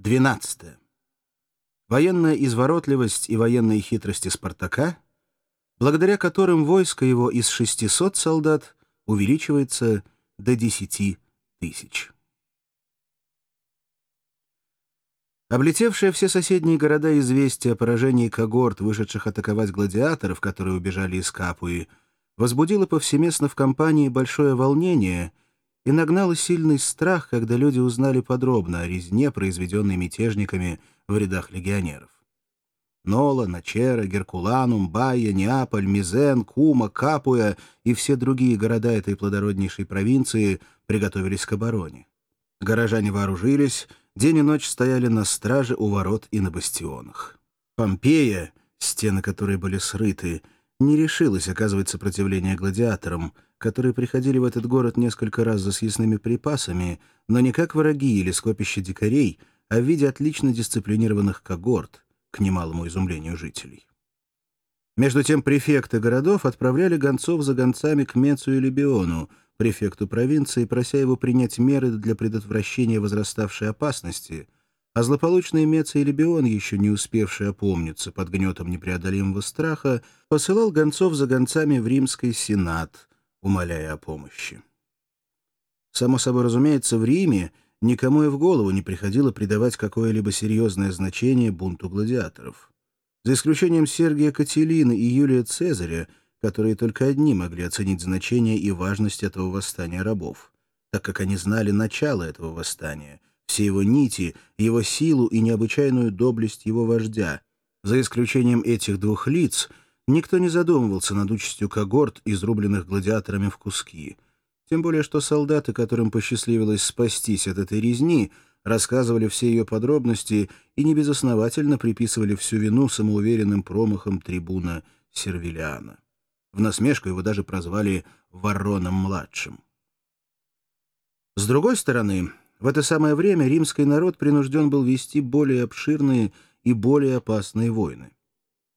12. Военная изворотливость и военные хитрости Спартака, благодаря которым войско его из 600 солдат увеличивается до 10 тысяч. Облетевшие все соседние города известия о поражении когорт, вышедших атаковать гладиаторов, которые убежали из Капуи, возбудило повсеместно в компании большое волнение и нагнало сильный страх, когда люди узнали подробно о резне, произведенной мятежниками в рядах легионеров. Нола, Начера, Геркуланум, Байя, Неаполь, Мизен, Кума, Капуя и все другие города этой плодороднейшей провинции приготовились к обороне. Горожане вооружились, день и ночь стояли на страже у ворот и на бастионах. Помпея, стены которой были срыты, не решилась оказывать сопротивление гладиаторам, которые приходили в этот город несколько раз за съестными припасами, но не как враги или скопище дикарей, а в виде отлично дисциплинированных когорт, к немалому изумлению жителей. Между тем префекты городов отправляли гонцов за гонцами к Мецу и Лебиону, префекту провинции, прося его принять меры для предотвращения возраставшей опасности, а злополучный Меца и Лебион, еще не успевший опомниться под гнетом непреодолимого страха, посылал гонцов за гонцами в римский сенат, умоляя о помощи. Само собой разумеется, в Риме никому и в голову не приходило придавать какое-либо серьезное значение бунту гладиаторов. За исключением Сергия Кателина и Юлия Цезаря, которые только одни могли оценить значение и важность этого восстания рабов, так как они знали начало этого восстания, все его нити, его силу и необычайную доблесть его вождя. За исключением этих двух лиц, никто не задумывался над участью когорт, изрубленных гладиаторами в куски. Тем более, что солдаты, которым посчастливилось спастись от этой резни, рассказывали все ее подробности и небезосновательно приписывали всю вину самоуверенным промахом трибуна Сервилиана. В насмешку его даже прозвали Вороном-младшим. С другой стороны, в это самое время римский народ принужден был вести более обширные и более опасные войны.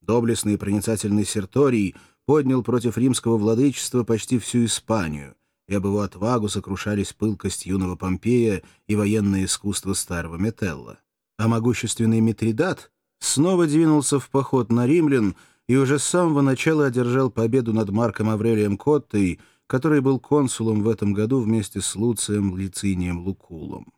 Доблестный и проницательный Серторий поднял против римского владычества почти всю Испанию, и об его отвагу сокрушались пылкость юного Помпея и военное искусство старого Метелла. А могущественный Митридат снова двинулся в поход на римлян — и уже с самого начала одержал победу над Марком Аврелием Коттой, который был консулом в этом году вместе с Луцием Лицинием Лукулом.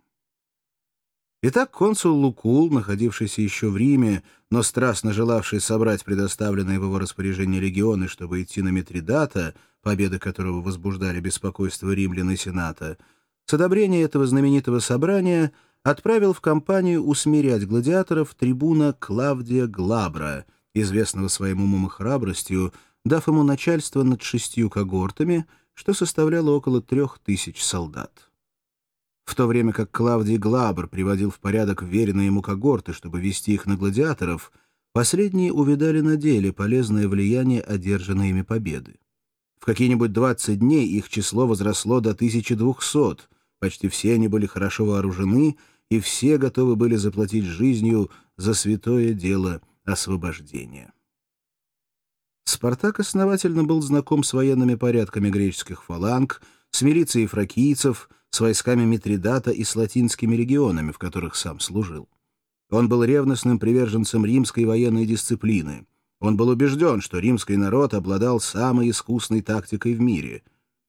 Итак, консул Лукул, находившийся еще в Риме, но страстно желавший собрать предоставленные в его распоряжение легионы, чтобы идти на Митридата, победы которого возбуждали беспокойство римлян и сената, с одобрения этого знаменитого собрания отправил в кампанию усмирять гладиаторов трибуна Клавдия Глабра — известного своим умом и храбростью, дав ему начальство над шестью когортами, что составляло около трех тысяч солдат. В то время как Клавдий Глабр приводил в порядок веренные ему когорты, чтобы вести их на гладиаторов, последние увидали на деле полезное влияние одержанной ими победы. В какие-нибудь 20 дней их число возросло до 1200, почти все они были хорошо вооружены, и все готовы были заплатить жизнью за святое дело освобождения. Спартак основательно был знаком с военными порядками греческих фаланг, с милицией фракийцев, с войсками Митридата и с латинскими регионами, в которых сам служил. Он был ревностным приверженцем римской военной дисциплины. Он был убежден, что римский народ обладал самой искусной тактикой в мире.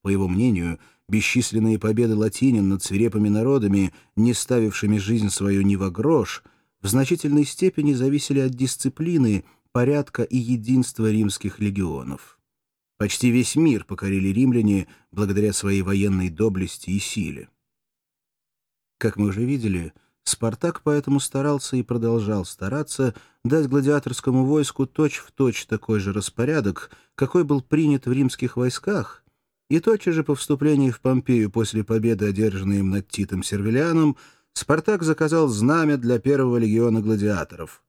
По его мнению, бесчисленные победы латинин над свирепыми народами, не ставившими жизнь свою ни во грош — в значительной степени зависели от дисциплины, порядка и единства римских легионов. Почти весь мир покорили римляне благодаря своей военной доблести и силе. Как мы уже видели, Спартак поэтому старался и продолжал стараться дать гладиаторскому войску точь-в-точь точь такой же распорядок, какой был принят в римских войсках, и тотчас же по вступлении в Помпею после победы, одержанной им над Титом Сервилианом, Спартак заказал знамя для первого легиона гладиаторов.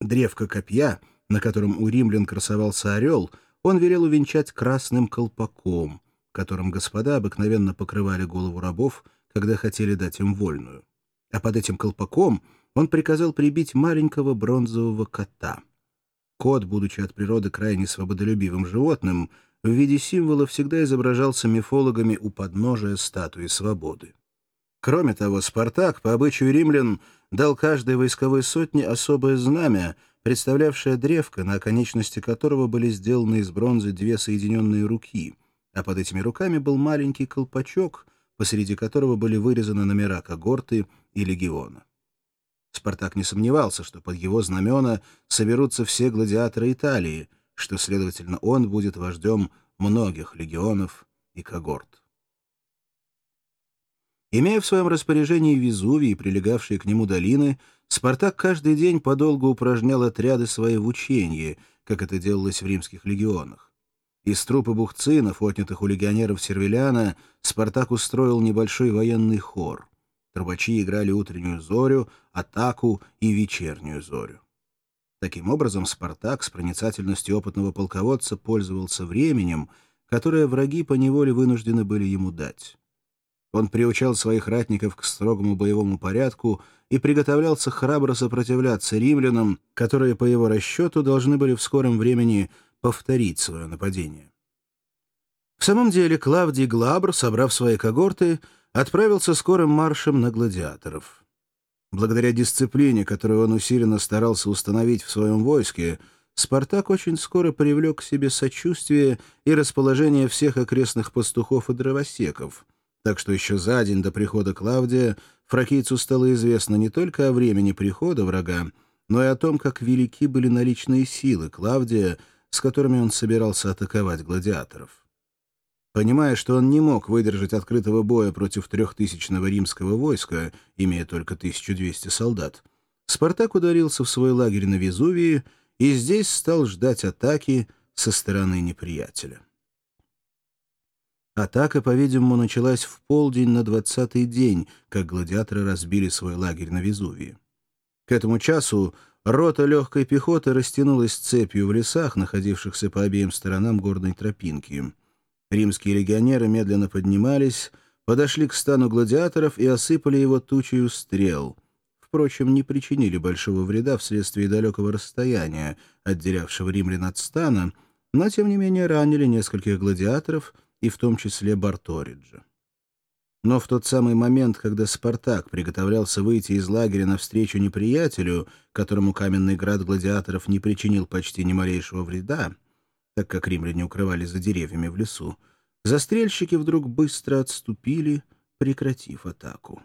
Древко копья, на котором у римлян красовался орел, он велел увенчать красным колпаком, которым господа обыкновенно покрывали голову рабов, когда хотели дать им вольную. А под этим колпаком он приказал прибить маленького бронзового кота. Кот, будучи от природы крайне свободолюбивым животным, в виде символа всегда изображался мифологами у подножия статуи свободы. Кроме того, Спартак, по обычаю римлян, дал каждой войсковой сотне особое знамя, представлявшее древко, на оконечности которого были сделаны из бронзы две соединенные руки, а под этими руками был маленький колпачок, посреди которого были вырезаны номера когорты и легиона. Спартак не сомневался, что под его знамена соберутся все гладиаторы Италии, что, следовательно, он будет вождем многих легионов и когорт. Имея в своем распоряжении Везувий и прилегавшие к нему долины, Спартак каждый день подолгу упражнял отряды свои в учении, как это делалось в римских легионах. Из трупа бухцинов, отнятых у легионеров Сервиляна, Спартак устроил небольшой военный хор. Трубачи играли утреннюю зорю, атаку и вечернюю зорю. Таким образом, Спартак с проницательностью опытного полководца пользовался временем, которое враги поневоле вынуждены были ему дать. Он приучал своих ратников к строгому боевому порядку и приготовлялся храбро сопротивляться римлянам, которые, по его расчету, должны были в скором времени повторить свое нападение. В самом деле Клавдий Глабр, собрав свои когорты, отправился скорым маршем на гладиаторов. Благодаря дисциплине, которую он усиленно старался установить в своем войске, Спартак очень скоро привлек к себе сочувствие и расположение всех окрестных пастухов и дровосеков, так что еще за день до прихода Клавдия фракийцу стало известно не только о времени прихода врага, но и о том, как велики были наличные силы Клавдия, с которыми он собирался атаковать гладиаторов. Понимая, что он не мог выдержать открытого боя против трехтысячного римского войска, имея только 1200 солдат, Спартак ударился в свой лагерь на Везувии и здесь стал ждать атаки со стороны неприятеля. Атака, по-видимому, началась в полдень на двадцатый день, как гладиаторы разбили свой лагерь на Везувии. К этому часу рота легкой пехоты растянулась цепью в лесах, находившихся по обеим сторонам горной тропинки. Римские легионеры медленно поднимались, подошли к стану гладиаторов и осыпали его тучей стрел. Впрочем, не причинили большого вреда вследствие далекого расстояния, отделявшего римлян от стана, но, тем не менее, ранили нескольких гладиаторов и в том числе Барториджа. Но в тот самый момент, когда Спартак приготовлялся выйти из лагеря навстречу неприятелю, которому каменный град гладиаторов не причинил почти ни малейшего вреда, так как римляне укрывались за деревьями в лесу, застрельщики вдруг быстро отступили, прекратив атаку.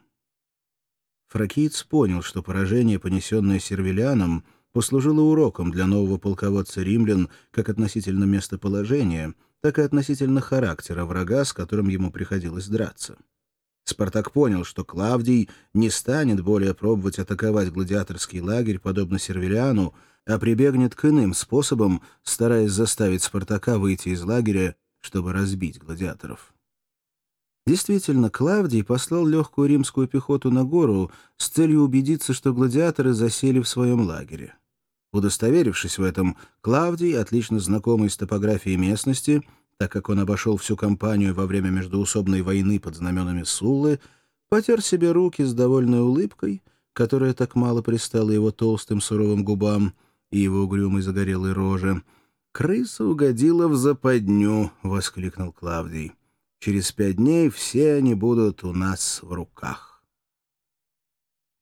Фракиец понял, что поражение, понесенное Сервилианом, послужило уроком для нового полководца римлян как относительно местоположения, так и относительно характера врага, с которым ему приходилось драться. Спартак понял, что Клавдий не станет более пробовать атаковать гладиаторский лагерь, подобно Сервилиану, а прибегнет к иным способам, стараясь заставить Спартака выйти из лагеря, чтобы разбить гладиаторов. Действительно, Клавдий послал легкую римскую пехоту на гору с целью убедиться, что гладиаторы засели в своем лагере. Удостоверившись в этом, Клавдий, отлично знакомый с топографией местности, так как он обошел всю кампанию во время междуусобной войны под знаменами Суллы, потер себе руки с довольной улыбкой, которая так мало пристала его толстым суровым губам, и его угрюмой загорелой роже. «Крыса угодила в западню!» — воскликнул Клавдий. «Через пять дней все они будут у нас в руках».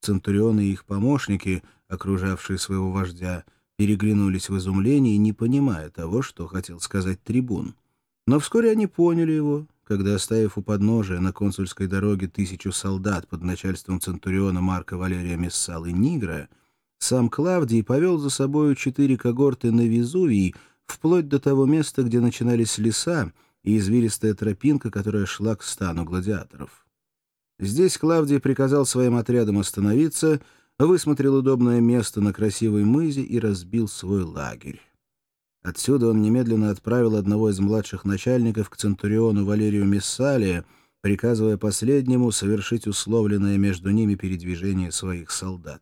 Центурионы и их помощники, окружавшие своего вождя, переглянулись в изумлении, не понимая того, что хотел сказать трибун. Но вскоре они поняли его, когда, оставив у подножия на консульской дороге тысячу солдат под начальством Центуриона Марка Валерия Мессалы Нигра, сам Клавдий повел за собою четыре когорты на Везувий, вплоть до того места, где начинались леса и извилистая тропинка, которая шла к стану гладиаторов. Здесь Клавдий приказал своим отрядам остановиться, высмотрел удобное место на красивой мызе и разбил свой лагерь. Отсюда он немедленно отправил одного из младших начальников к Центуриону Валерию Мессалия, приказывая последнему совершить условленное между ними передвижение своих солдат.